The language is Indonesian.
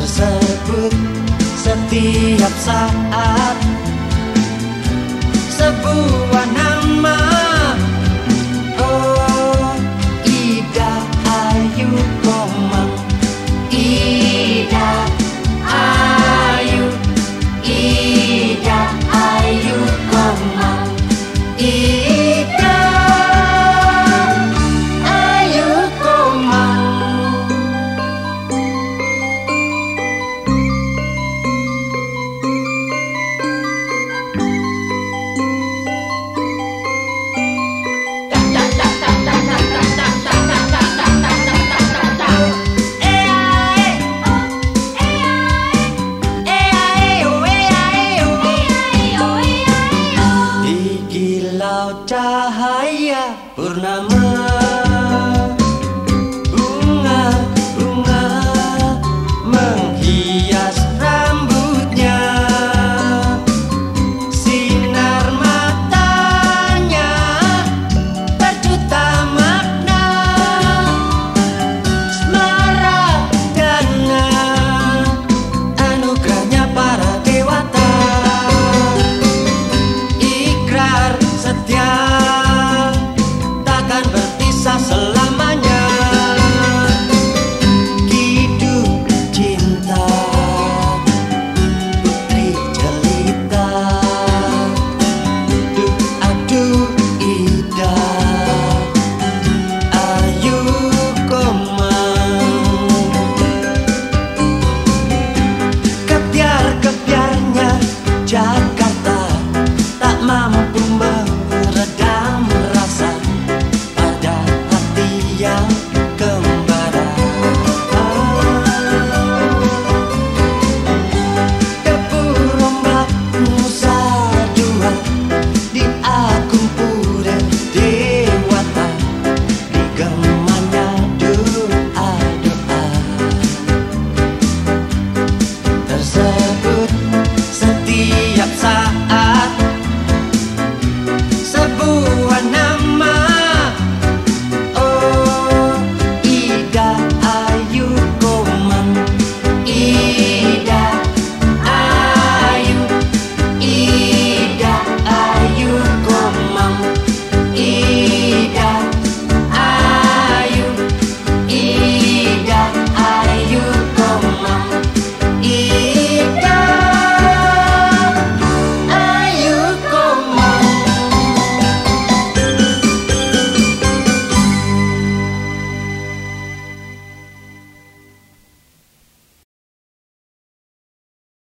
tersebut setiap saat. Adnan